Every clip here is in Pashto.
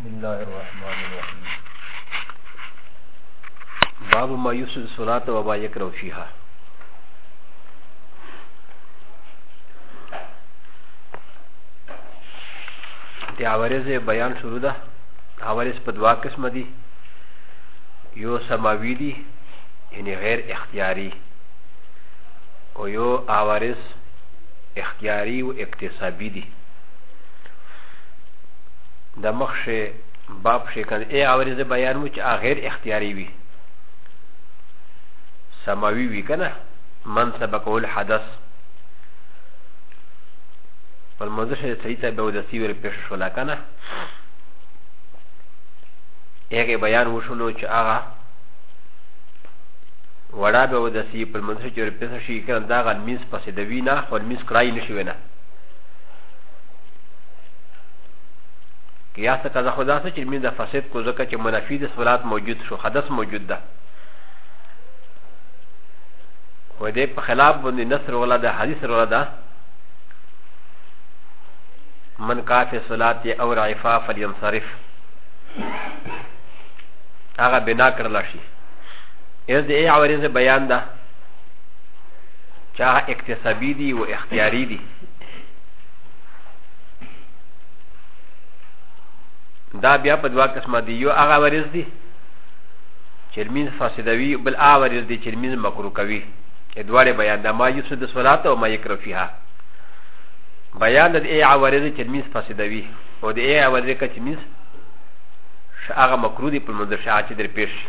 بسم الله الرحمن الرحيم باب ما يفسد الصلاة وما يكره فيها د عوارض بیان شروع ده عوارض په دوا قسمه دي یو سماوي دي یعنی غیر اختیاري او یو عوارض اختیاري او اکتسابي دي د مخ شي باب شي کنه ای اورې زه بیان مو چې غیر اختیاري وي سماوي وي کنه من سبق ول حدث پر مزه شي صحیح ته به ودسی ور پیش شو لا کنه هغه بیان وشولو چې هغه وړا به ودسی پر مزه چې ور پیش شي کنه دا غل میز پسې د وینا خو میز کړای نشي ونه یا څه قضا خدا سو چې مين د فساد کو ځکه چې منافی د صلات موجود شو حدث موجود ده و دې په خلاف باندې نصر ولا ده حدیث ولا ده من کافی صلات او رعفا فلینصرف هغه بنا کړل شي اس دې عوارض بیان ده چې هغه اقتصابي دي او اختیاري دي دا بیا په دوا قسمه دی یو هغه ورز دی چې لمونځ فاسدوي بل هغه ورز دی چې لمونځ مکروه کوي دواړه بیان دا ما یفسد صلات او ما یکره فیها بیان د ای عوارض چې لمونځ فاسدوي او د ای عوارض کې چې لمونځ هغه مکروه دی په منځ شاه چې در پیش شي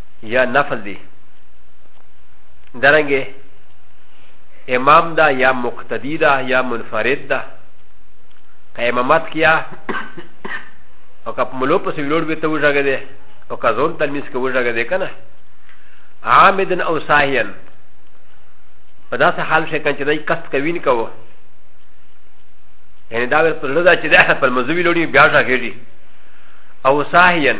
یا نفل دی درنګه امام دا یا مقتدی دا یا منفرد دا که امامت کیا او که ملو پس ویلوړ به ته وژګه دی او که ځون تلمیس کې وژګه دی کنه عامدن او ساهیان په داسې حال شي کنه چې دای کست کوین کوو یعنی دا ور پر لږه چې دا پر مزوی لوري بیا ځاګړي او ساهیان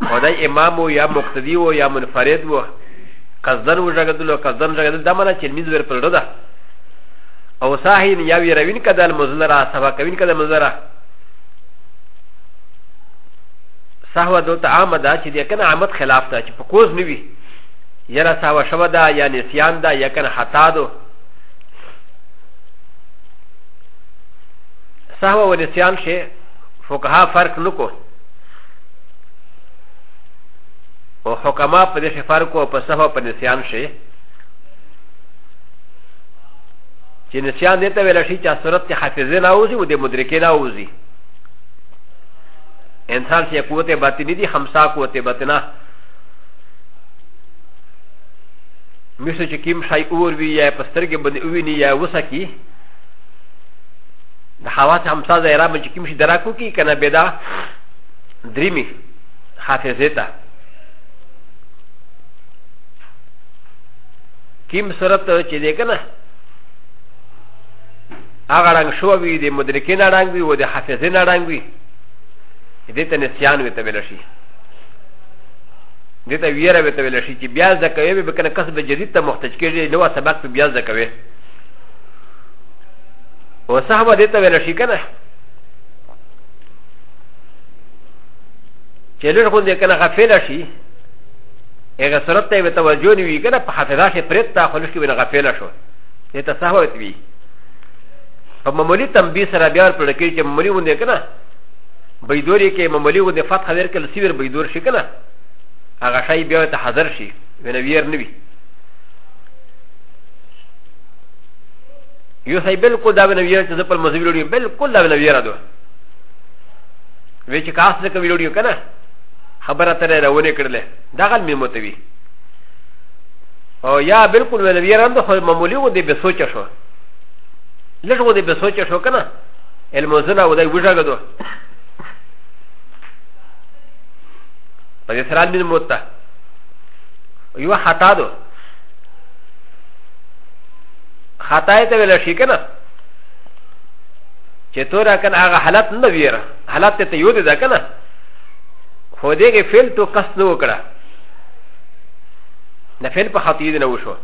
او دا امام و یا مقتدی و یا منفرد و قصدن و جګدل او قصدن جګدل دا معنی چې میز ور پر ده او صاحب یا وی روین کده المزلرا سبا کوین کده مزلرا سهو دلته عامه ده چې د کنه عامت خلاف ده چې په کوز نه وي یره سهو شوه ده یا نسیان ده یا کنه خطا ده سهو و نسیان شي فقها فرق نکوه او حکما په دې شفار کو په صفه په نسیان شي چې نسیان دې ته ویل شي چې صورت کې حافظه نه اوزي او د مدرکې نه اوزي انسان چې قوت باطنی دي خمسا قوت باطنه مثل چې کیم شای اور وی یا پسترګې باندې ویني یا وسکی د حواس همسا ظاهرا مې چې کیم شي دراکو کی کنه بيدا دريمي حافظه ته کیم صورت چې دی کنه هغه رنګ شو وي د مدرکین رنګ وي او د حافظین رنګ وي دې ته نسیان وي ته ویل شي دې ته ویره وي ته ویل شي چې بیا ځکه یې به کنه کسب جدید ته محتاج کېږي نو سبق په بیا ځکه وي او صحابه دې ته ویل شي کنه چې لږ غوندې کنه غفله شي هغه صورت ته به توجه نه وي کنه په حافظه کې پرېت تا خلک کې به غفله شو دې ته سهوت وي په معمولی تنبیه سره بیا ور پړ کې چې معمولی غوندې کنه بيدوري کې معمولی غوندې فتح ور کړل سیور بيدور شي کنه هغه شی بیا ته حاضر شي ونویر نه وي یو صاحب بالکل دا ونویر چې په مزویل بالکل دا ونویر ده وی چې کاس نه کوي لوډیو کنه خبره ترې راونه کړله دا غل می متوي او یا بالکل وی نبی رحم د خو معمولی و دې به سوچ شو لږ و دې به سوچ شو کنه الموزنه و دې وژاګدو په دې سره مين موتا یو خطا دو خطا ته ویل شي کنه چې تورا کنه هغه حالت نه ویره حالت ته یو دي دا کنه خو دې کې فعل تو کس نه وکړه نه فعل په خاطر دې نه وشو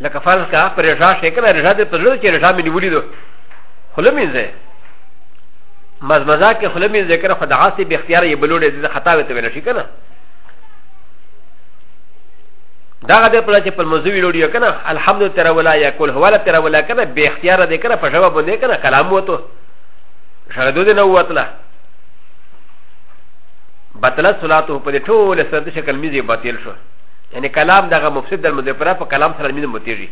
لکه فرض کا پر رضا شي کنه رضا دې په لور کې رضا مې نیولې دو خله مې زه مزمزه کې خله مې ذکر خدای عاصي به اختیار یې بلوړې دې خطا وته ونه شي کنه دا غده پر چې په موضوع ویډیو کنه الحمد تر ولا یا کول حواله تر ولا کنه به اختیار دې کنه په جواب باندې کنه کلام وته شردو دې نه وتله بطل صلاته په دې ټول سره د شکل میزي باطل شو یعنی کلام دغه مفسد د مذکره په کلام سره مين متیږي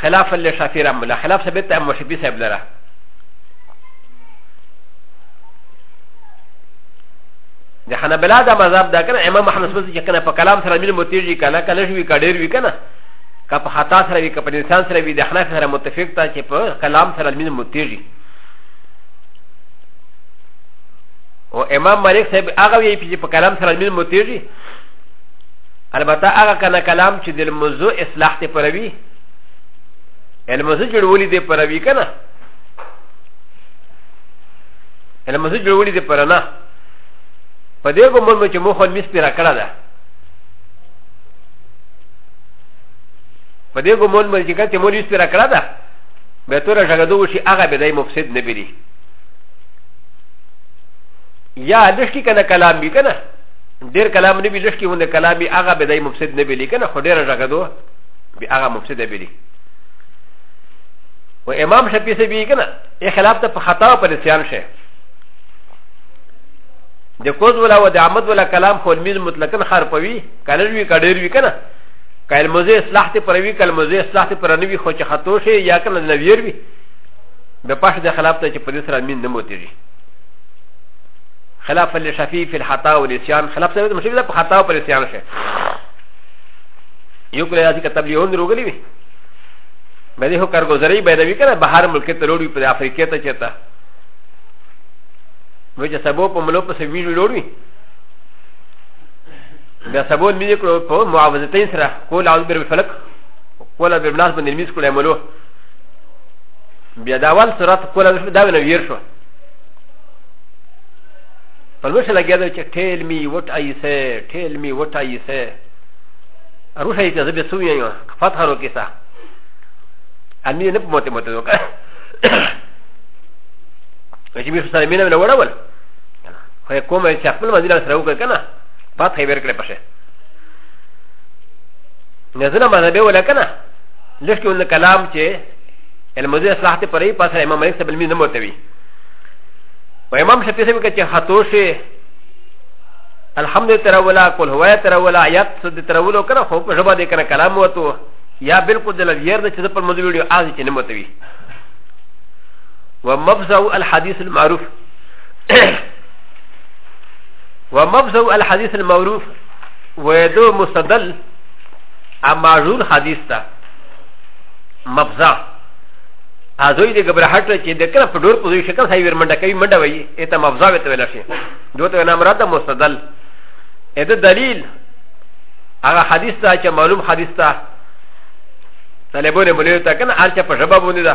خلاف للشافعي رحمه الله خلاف ثبت ام وشبي صاحب لره د حنبلا دا مذهب دا کنه امام احمد سمس چې کنه په کلام سره مين متیږي کنه کله شوی کډیر وی کنه که په خطا سره وی که په انسان سره وی د حنف سره متفق تا چې په کلام سره مين متیږي او امام مالک صاحب هغه وی چې په کلام سره مين متیږي البته هغه کنه کلام چې د موضوع اصلاح ته پروي الموضوع جوړولې دې پروي کنه الموضوع جوړولې دې پرنه په دې ګومان مې چې مو خو مس پیرا کړه ده په دې ګومان مې چې کته مو مس پیرا کړه ده به تور ژغدو شي هغه به دای مفسد نه بری یا لشکی کنه کلام بی کنه ډیر کلام نه بی لشکی ونه کلام بی هغه به دای مفسد نه بلی کنه خو ډیر ژغدو بی هغه مفسد نه بلی و امام شفیع سے بھی کنه اخلاف ته په خطا پر نسیان شه د کوز ولا و د عمد ولا کلام خو الميز مطلقا خر پوي کنه وی کډیر وی کنه کله مزه اصلاح ته پروي کله مزه اصلاح ته پرنوي خو چې خطو شي یا کنه نویر وی د پښ د خلاف ته چې په دې سره مين نه موتېږي خلاف الشفيع في الحطا والاسيان خلاف سره مشي په خطا او الاسيان شي یو کله راځي کتاب لیون روغلی وي مې هو کارګوزري به دوي کنه بهر ملک ته لوړ وي په افریقا ته چتا و چې سبو په ملو په سوي لوړ وي بیا سبو مې کړو په معاوضتین سره کول او بیر فلک کول بیر ناس باندې میس کړو ملو بیا دا اول سرات کول دا نه ویر شو په لوښ لګیا دی چې ټیل می وټ ایسه ټیل می وټ ایسه روشه یې چې زه به سوی یم فتح رو کیسه امیر نه په موته موته وکړه که چې بیخ سره مینه ولا وړه ول خو یې کومه چې خپل مدینه سره وکړه که نه پات خې ورکړې پشه نه زنه مذهبې ولا که نه لږ کې ونه کلام چې المزه اصلاح ته پرې پاسه امام مالک سبل مینه موته وي و امام شفیع سبب که چې خطو شي الحمد تر ولا کول هوا تر ولا آیات سد تر ولو کنه خو په ژبه دې کنه کلام وته یا بالکل د لویر د چې په مزه ویډیو آزي چې نه موته وي ومفزع الحديث المعروف ومفزع الحديث المعروف ويدو مستدل امارون حديث تا مفزع ازوی د ګبرهټ چې د کله په ډور په دوی شکل سایور منډه کوي منډه وایي اته مفزع وته ویل شي دوی ته نام راته مستدل اې د دلیل هغه حدیث ته چې معلوم حدیث ته طالبونه مولوی ته کنه هر چا په ژبه باندې ده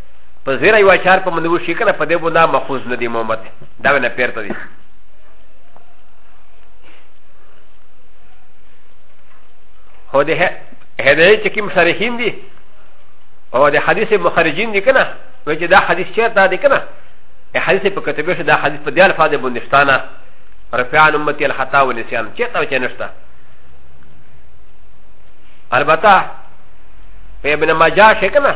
په زیره یو اچار په منو شي کنه په دې بنا مخوز نه دی محمد دا نه پیرته دی هو ده هدايه چې کوم شارحین دي او د حدیث مخرجین دي کنه و چې دا حدیث چیرته دی کنه حدیث په کتبه شو دا حدیث په دې الفاظ باندې شتانه رفعان امتی الخطا و نسیان چیرته و چې نشته البته په ابن ماجه شي کنه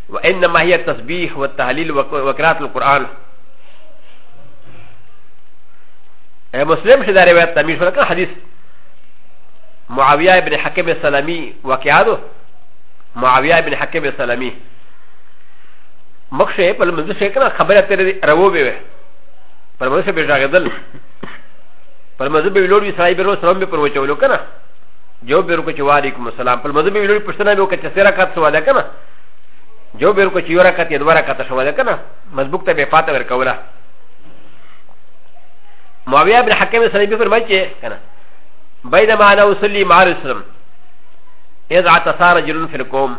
وانما هي التسبيح والتهليل وقراءه القران مسلم شدا روایت تمیز شو لکه حدیث معاویه ابن حکم السلامی واقعا دو معاویه ابن حکم السلامی مخشه په لمنځه شي کنه خبره تر روو به پر مزه به ژغدل پر مزه به لوړ وی سړی به نو سلام به پر وچولو کنه جو به ورکو چې وعلیکم السلام پر مزه به لوړ پښتنه به وکړه چې سره کات سواله کنه جو بیر کو چې یو رکعت یا دوه رکعته شوه ده که نه مسبوق ته بې فاته ورکوله معاویه بن حکیم سلیمي فرمایي چې که نه بینما انا اصلي مع رسلم اذ عطسا رجل في القوم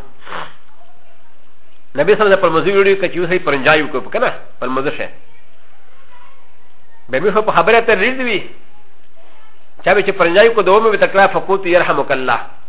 نبی صلی الله علیه وسلم پر مزي ویډیو کې چې یو سړي پرنجای وکړ که نه پر مزه شه به مې خو په خبره ته ریډ وي چا به چې پرنجای کو دومره به تکلیف فقوت يرحمک الله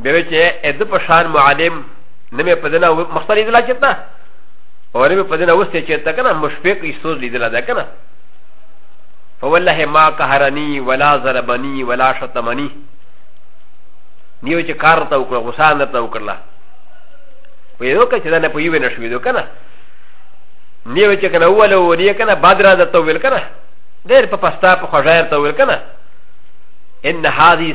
به چې ا د په شان معلم نه مې په دنه مختار لیدل چې تا او نه مې په دنه وسته چې تا کنه مشفق ایسوز لیدل دا کنه فوالله ما قهرني ولا ضربني ولا شتمني نیو چې کار ته وکړه غوسه نه ته وکړه په یو کې چې دا نه په یو نه شوې دو کنه نیو چې کنه وله و دې کنه بدر ده ته ویل کنه ډېر په پستا په خژایر ته ویل کنه ان هذه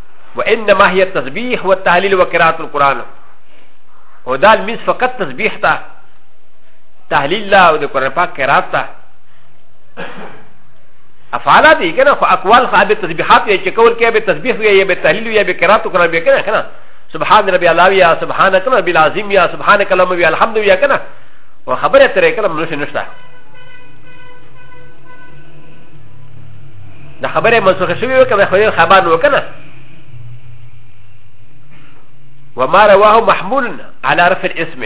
وانما هي التسبيح والتهليل وقراءه القران او دا الميز فقط تسبيح تا تهليل لا او د قران پاک قراءت تا افعال دي کنه خو اقوال خو به تسبيحات وي چې کول کې به تسبيح وي یا به تهليل وي یا به قراءت قران به کنه کنه سبحان ربي الله يا سبحانك ربي العظيم يا سبحانك اللهم يا الحمد لله كنا وخبرت ترى كلام نشي نشتا د خبره منسوخه شوی و کنه خو یې خبر نو کنه وما رواه محمول على رفع الاسم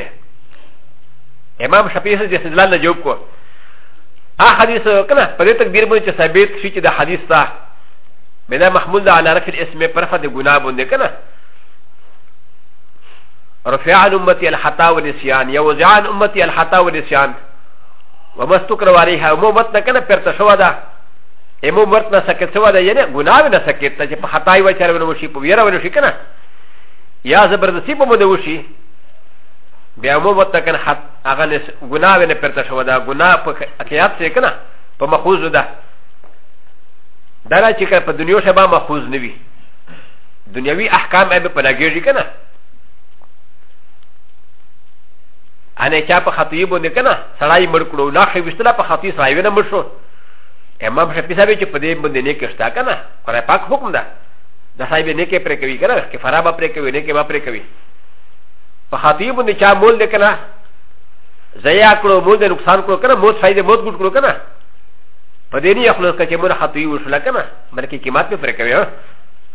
امام شافعي د استدلال نه جواب کو ا حدیث کنه په دې تکبیر باندې چې ثابت شي چې د حدیث ته بنا محمول ده على رفع الاسم پر رفع د ګناه باندې کنه رفع عن امتي الخطا والنسيان يوزع عن امتي الخطا والنسيان وما استكر عليها ومو متنا كان پرتشوا ده امو مرت نه سکت سوا ده یعنی گناه نه سکت ته چې په خطای و چر ونه وشي په ویره ونه شي کنه یا زبردستی په مو ده وشي بیا مو وته کنه حت هغه نه گناه نه پرته شو ده گناه په اکیات سره کنه په مخوز ده دا چې کنه په دنیا شبا مخوز نه وي دنیوي احکام به په لګیږي کنه انا چا په خطیب نه کنه سړی مړ کړو لا خو وشتله په خطیب سړی نه مړ شو امام شفیع صاحب چې په دې باندې نه کې شته کنه قرآن پاک حکم ده د صاحب نه کې پرې کوي کنه کې فرا به پرې کوي نه کې به پرې کوي په خطیب باندې چا مول دې کنه زیا کړو مو دې نقصان کړو کنه مو فائدې مو ګټ کړو کنه په دې نه خپل کچې مور خطیب وشل کنه بلکې قیمت به پرې کوي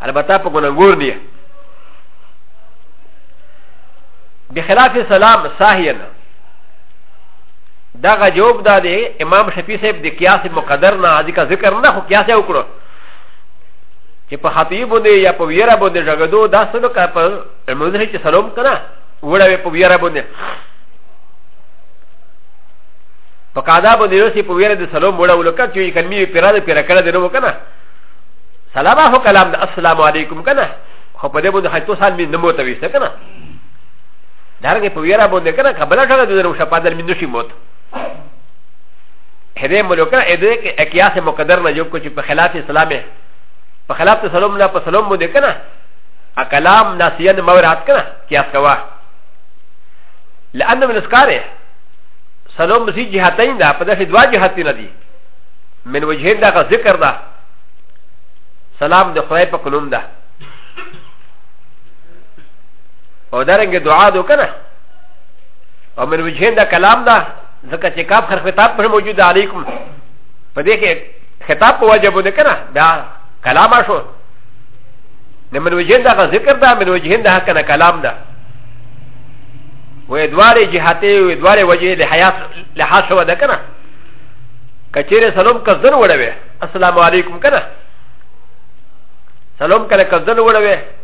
البته په ګنګور نه بخلاف سلام ساهینا دا غا جواب دا دی امام شفیع صاحب د قیاس مقدر نه ځکه ذکر نه خو قیاس یې وکړو چې په خطی باندې یا په ویره باندې ژغدو دا سلو کا په منځ کې سلام کنه وړه په ویره باندې په قاعده باندې یو سی په ویره د سلام وړه ولکه چې کلمې پیرا د پیرا کړه دنو کنه سلام هو کلام د السلام علیکم کنه خو په دې باندې حتی سال مې نمو ته ویسته کنه دارنګه په ویرا باندې کنه قبل ټاګه د روشه په دل مندوشي موت هدې ملوکا اې دې کې اکیاس مقدر نه جوړ کو چې په خلاف اسلام په خلاف ته سلام نه په سلام باندې کنه ا کلام ناسیان مورات کنه کیاس کوا لأن من اسکاره سلام مسی جهاتین دا په دې دوا جهاتین دي من وجهین دا ذکر دا سلام د خدای په کلوم ده او دارنګ دعا دو کنه او من وجهین دا کلام دا ځکه چې کاف خر خطاب پر موجود علیکم په دې کې خطاب په واجب نه کنه دا کلام شو نه من وجهین دا ذکر دا من وجهین دا کنه کلام دا و ادوار جهاته و ادوار وجه له حیات له حاشو دا کنه کچیر سلام کزن وړوي السلام علیکم کنه سلام کنه کزن وړوي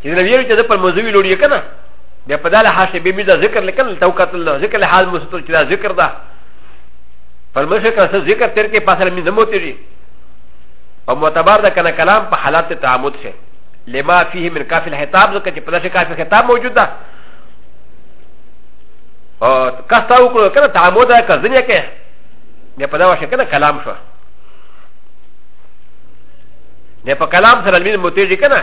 چې نبی یې چې د پر موضوع لوري کنه بیا په داله حاصل به دا ذکر لیکل تو قتل ذکر له حال مستور چې دا ذکر ده پر مشه کا څه ذکر تر کې پاسره مې زمو تیری او معتبر ده کنه کلام په حالات تعامد شه لما فيه من کافی الخطاب ځکه چې په داسې کافی خطاب موجود ده او کستا وکړو کنه تعامد ده که ځنې کې بیا په دا وشه کنه کلام شو نه په کلام سره مې متېږي کنه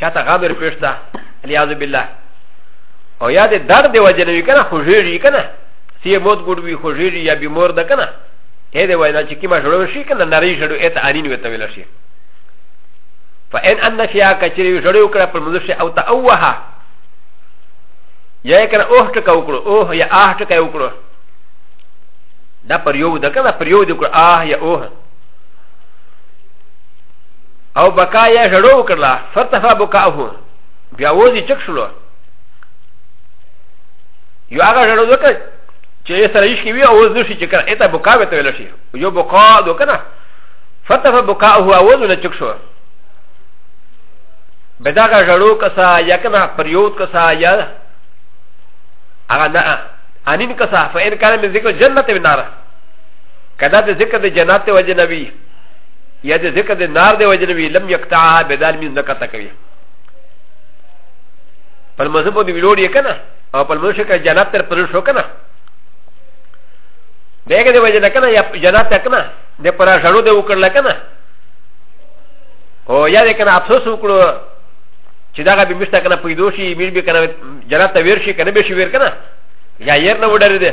چا ته غابر پیش ده الیاذ بالله او یا د درد وجه نه وي کنه خوږېږي کنه سی موت ګډ وي خوږېږي یا بیمور ده کنه هې دی وایي چې کیما ژړو شي کنه نری ژړو ایت انین وته ویل شي فان ان فیا کچری ژړو کړه پر مزه شي او تا اوها یا کنه اوه ټکا وکړو اوه یا اه ټکا وکړو دا پر یو ده کنه پر یو دی کړه اه یا اوه او بکا یا ژړو وکړله فرتفا بکاهو بیا وځي چک شلو یو هغه ژړو وکړ چې یې سره یې وی او وځي چې کړه اته بکا وته ویل شي یو بکا دو کنه فرتفا بکاهو او وځي چک شو بداغه ژړو کسا یا کنه پریوت کسا یا هغه نه انین کسا فین کار من ذکر جنت و نار کدا د ذکر د جنت و جنبی یا د ذکر د نار دی وجنه وی لم یقطعها بدال میز نکا تکوی پر مذهب دی ویلوړ یې کنه او پر مذهب کې جناب تر پر شو کنه دغه دی وجنه کنه یا جناب تک نه د پر شړو دی وکړل کنه او یا دې کنه افسوس وکړو چې دا غبي مشته کنه پیدو شي میر به کنه جناب ته ویر شي کنه به شي ویر کنه یا یې نه وډر دی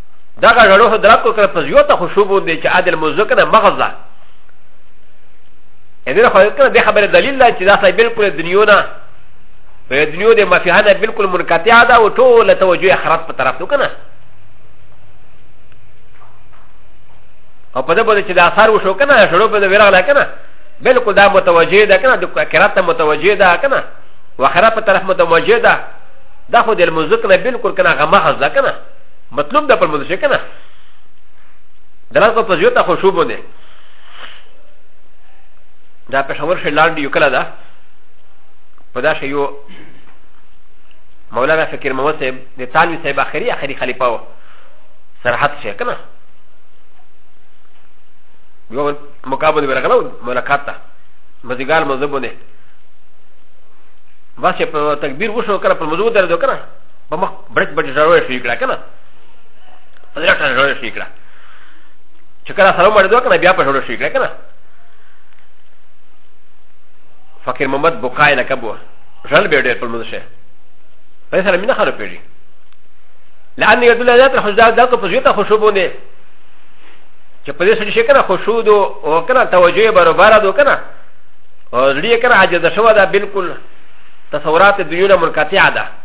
دا غا جړو درک کړ په یو ته خوشو باندې چې عادل موضوع کنه مغز ده ان نه خو کنه د خبره دلیل ده چې دا سای بالکل دنیو نه په دنیو د مفیهانه بالکل منقطع ده او ټول توجه اخرت په طرف نو کنه او په دې باندې چې د اثر وشو کنه شروع په دې ورغله کنه بالکل دا متوجه ده کنه د اخرت ته متوجه ده کنه واخره په طرف متوجه ده دا خو د المزق نه بالکل کنه غمه ده کنه مطلوب ده پر مدو شي کنه دلال کو پزیو ته خوشو بونه دا پښور شي لاندې یو کله ده په دا شي یو مولانا فکر محمد صاحب د تانوي صاحب اخري اخري خلیفہ و سرحد شي کنه یو مقابله ورغلو ملاقات ته مزګار مزبونه بس په تکبیر وشو کنه په مزو درځو کنه په مخ برج برج ژړوي شي کړه کنه په دې ټان ژړوي شي کړه چې کله سلام ورته کنه بیا په ژړوي شي کړه کنه فقیر محمد بوکای نه کبو ژل به ډېر په موږ شه په سره مینه خراب پیږي لأن يدل على ذات الحجاج ذات فزيتا خشوبونه چې په دې سره شي کنه خشوع دو او کنه توجه برابر دو کنه او زړه کنه عاجز شوه دا بالکل تصورات دنیا منقطع ده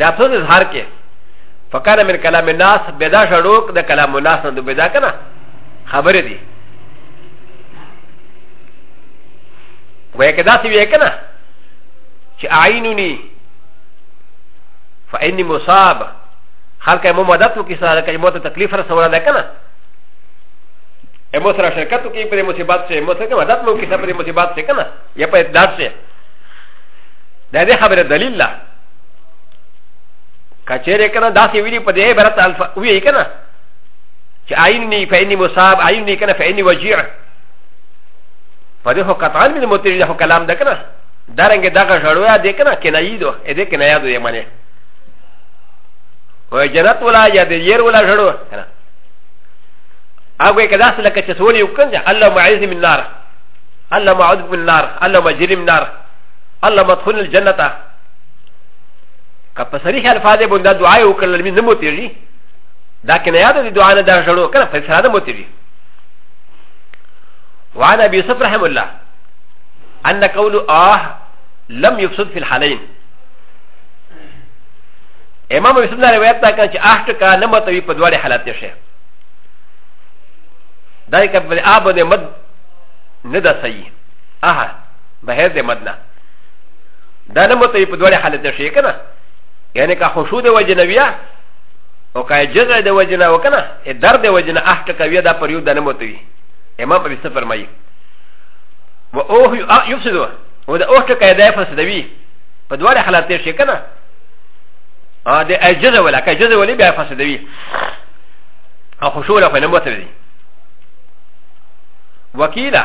دا څه اظهار کې فکر من کلام الناس بدا شروک د کلام الناس نه بدا کنه خبره دي وای کدا سی وی کنه چې عینونی فإني مصاب خلق مو مدد وکي سره کوي مو ته تکلیف رسول ده کنه امو سره شرکت وکي په مصیبت سره مو سره مدد مو کي سره په مصیبت سره کنه یا په درد سره دا دې خبره دلیل ده کچره کنه داسې ویلي په دې عبارت الفا وی کنه چې عیني فیني مصاب عیني کنه فیني وجیع په دې هو قطعا من متری له کلام ده کنه دا رنګ دغه ژړویا دې کنه کنه یی دو اې دې کنه یادو یې معنی و جنت ولا یا دې ير ولا ژړو کنه هغه کدا سره لکه چې سولې وکړ الله معز من نار الله معذب من نار الله مجرم نار الله مدخل الجنه که په صریح الفاظ باندې دعا یو کړل مې نه مو تیږي دا کنه یاد دي دعا نه دا شړو کنه په سره مو تیږي وعن ابي يوسف رحم الله ان قول اه لم يفسد في الحالين امام يوسف نه روایت تا کنه چې اه ټکا نه متوي په دواړي حالات شي دا یې کبل آب نه مد نه دا صحیح اه بهر دې مدنه دا نه متوي په دوړې حالت شي کنه یعنی که خشوع د وجه نه بیا او که جزع د وجه نه وکنه درد د وجه نه احت کوي دا پر یو د نه متوي امام ابي څه فرمایي و اوه یفسد و د اوه ټکه د فسدوي په دوړې حالت شي کنه ا د اجزه ولا که جزه ولې بیا فسدوي او خشوع له نه متوي وکیلا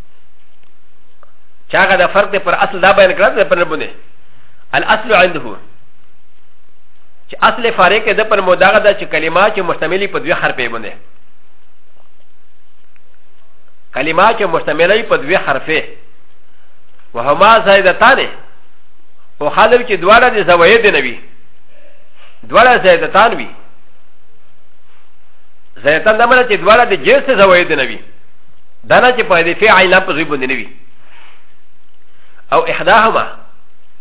چې هغه د فرق دی پر اصل دا بیان کړه د پنه باندې الاصل عنده چې اصل فارق د پر مداغه د چې کلمه چې مشتملې په دوه حرفې باندې کلمه چې مشتملې په دوه حرفې وهما زائدتان او خالف چې دواړه د زوید نه وي دواړه زائدتان وي زائدتان دا معنی چې دواړه د جنس زوید نه وي دا نه چې په دې فی عین لفظ وي باندې نه وي او احداهما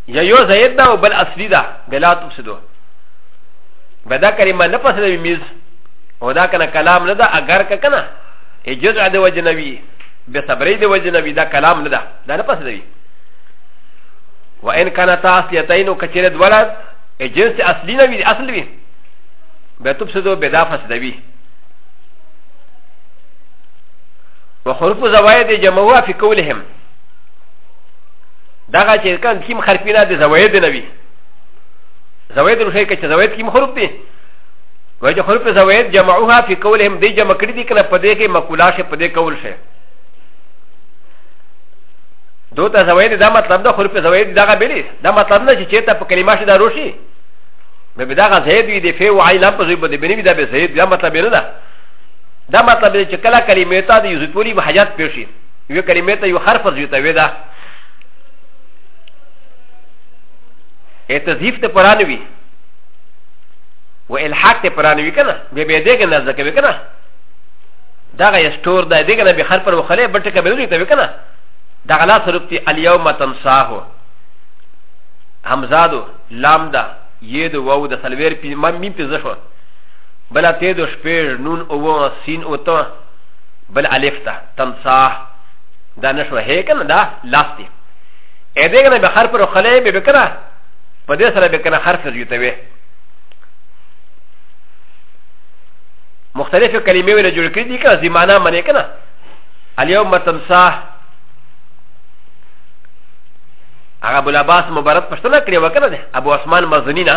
یا یو زید ده او بل اصلي ده بلا تفسدو به دا کلمه نه پسې وي میز او دا کنه کلام نه ده اگر که کنه ای جزء د وجه نه وي به صبرې د وجه نه وي دا کلام نه ده دا نه پسې وي و ان کان تاسلیتین او کچره دوړه ای جنس اصلي نه وي اصل وي به تفسدو به دا فسدوي وخروف زوايد جمعوا في قولهم دغه چې کان کیم خرپینا د زوايد نه وي زوايد نو شي کې زوايد کیم خروف دي وای چې خروف زوايد جمعوها في قولهم دی جمع کړی دي کنه په دې کې مقولا شه په دې قول شه دو ته زوايد دا مطلب ده خروف زوايد دغه بلی دا مطلب نه چې چیرته په کلمه شه دا روشي به دغه زید وي د فی وعی لام په زیبه د بنی دا به زید دا مطلب نه ده دا مطلب دی چې کله کلمې ته د یو زیتولي حاجت پېښ شي یوې کلمې ته یو حرف زیتوي ده ا تضيف ته پران وي و الحاق ته پران وي کنه به به دې کنه ځکه وي کنه دا غي ستور دا دې کنه به خر پر وخلې بټه کبه وي ته وي کنه دا غلا سرپتي اليوم تنساه همزادو لام دا يد وو د سلوير پي مم مين پي زشو بلا تيدو شبير نون اوو سين اوتو بل الف تا تنساه دا نشو هيكنا دا لاستي ادهنا بخار پر خلي ببكرا فدسر بكنا حرف جيتوي مختلف كلمه ولا جوړ کړی دي کنه زمانہ منه کنه اليوم تنسا هغه ابو العباس مبارک پښتنه کړی وکنه ده ابو عثمان مزنی نه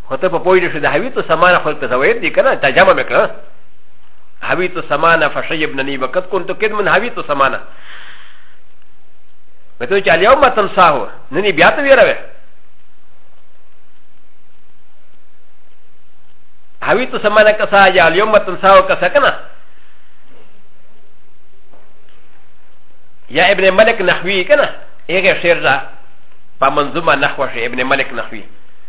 خو ته په پوه نه شو د حویت و سمانه خو په زوایب دی که نه ترجمه مې کړه حویت و سمانه فشیبننی وقت کنتو کد من حویت و سمانه و ته چې الیوم تنساه ننی بیا ته ویروې حویت و سمانه کسا یا الیوم تنساه کسا که نه یا ابن ملک نحوی که نه هغه شعر ده په منظومه نحوه ابن ملک نحوی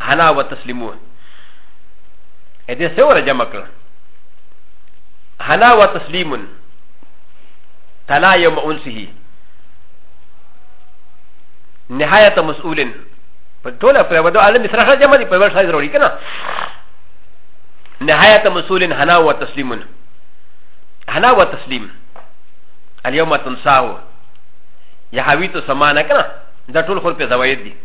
هلا و تسلیمون ا دې سوره جمع کړه هلا و تسلیمون تلا یوم انسه نهایت مسئولن په ټوله په ودو عالم سره سره جمع دي په ور سره ضروري کنه نهایت مسئولن هلا و تسلیمون هلا و تسلیم اليوم تنساه يهويت سمانا كنا ده طول خلق زوايد دي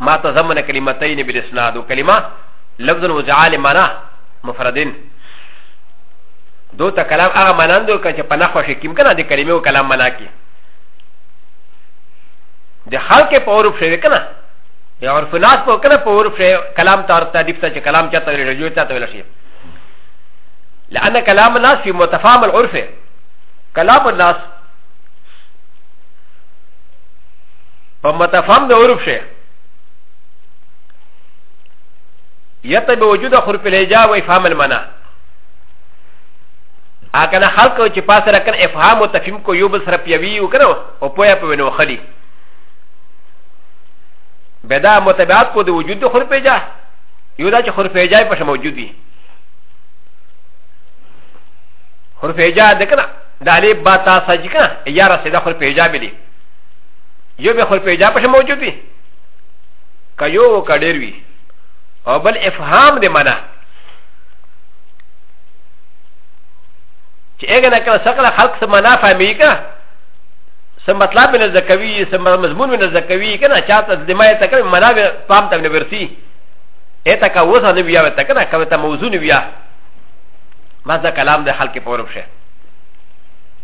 ما تضمن كلمتين بالاسناد وكلمه لفظ وجعل معنى مفردين دو ته كلام هغه مانند او کچ په نخوه شي کیم کنه د کلمې او کلام معنا کی د خلق په اورف شوی کنه یا عرف ناس په کنه په اورف شوی کلام تعرف تعریف ته چې کلام چاته ویل رجوع چاته ویل شي لأن كلام الناس في متفاهم العرف كلام الناس په متفهم د عرف شي یته به وجود خور په لجا و افهام المنا اکنه خلق چې پاسه رکن افهام او تفهیم کو یو بل سره پیوي او کنه او پویا په ونو خلی بدا متبعات کو د وجود خور په جا یو دا چې خور په جا په موجود دي خور په جا د کنه د علی با تا سجکنه یا رسیدا خور په جا بلی یو به خو پیدا پښه موجود وي که یو که ډېر وي او بل افهام د معنا چې هغه نه کله سکله خلق څه معنا فهمي که څه مطلب مې نه زده کوي څه مضمون مې نه زده کوي که نه چا ته دماغ ته کوي معنا به پام ته نه ورسي اته که اوس نه بیا ته که نه کوي ته موضوع نه بیا ما دا کلام د خلق په ورب شه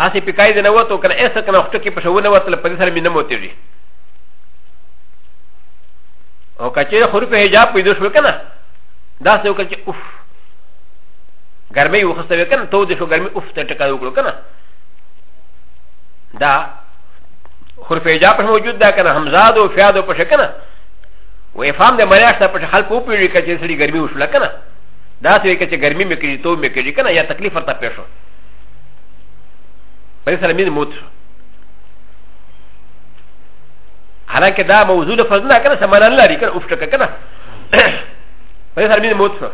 اسې په کای دې نه وته کنه ایس کنه وخت کې په شوونه وته په دې سره مې نه موتېږي او کچې خور په حجاب پیدا شو کنه دا څه وکړ چې اوف ګرمي وخسته وکنه تو دې شو ګرمي اوف ته ټکا وکړو کنه دا خور په حجاب په موجود دا کنه همزاد او فیاد په شکنه و افهام د مریاشت په خلک په پیری کچې سړي ګرمي وشو کنه دا څه وکړ چې ګرمي مې کړی تو مې کړی کنه یا تکلیف ورته پېښو فليس على مين موت حالانکه دا موضوع د فرض نه کنه سمانه نه لري کنه اوفټه کنه فليس على مين موت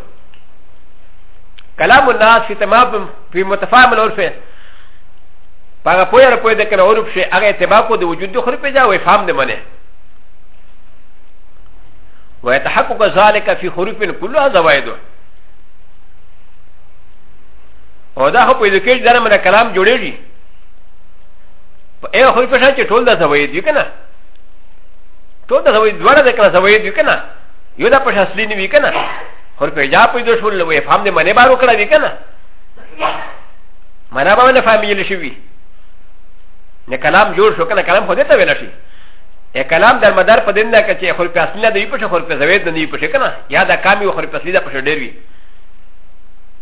كلام الناس في تمام في متفاهم العرف هغه پوهه را پوهه ده کنه عرف شي هغه اتباع کو د وجود د خوري په ځای وي فهم نه منه ويتحقق ذلك في حروف كلها زوائد او دا خو په دې کې دا نه کلام جوړېږي په یو خو په شان چې ټول دا سوي دي کنه ټول دا سوي دواړه د کله سوي دي کنه یو دا په شان اصلي نه وی کنه خو په جواب په دې شول وې فهم دې منې بارو کړه دي کنه منا به نه فهمیل شي وي نه کلام جوړ شو کنه کلام خو دې ته ویل شي ا کلام در مدار په دین نه کې چې خپل پسلی نه دی په خپل پسوید نه دی په کنه یا دا کامی خپل پسلی دا په ډیر وی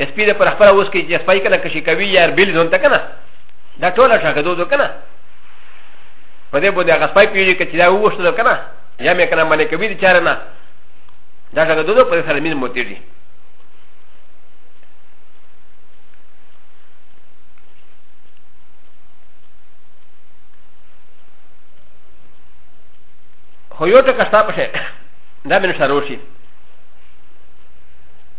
ا سپي د پر خپل اوس کې چې سپای کنه کشي کوي یا بیل ځون ته کنه دا ټول شګه دوه کنه په دې باندې هغه سپای پیږي چې دا وښته کنه یا مې کنه باندې کوي د چاره نه دا شګه دوه په سره مين موتیږي خو یو ټکه شته په شي دا مې نشته روشي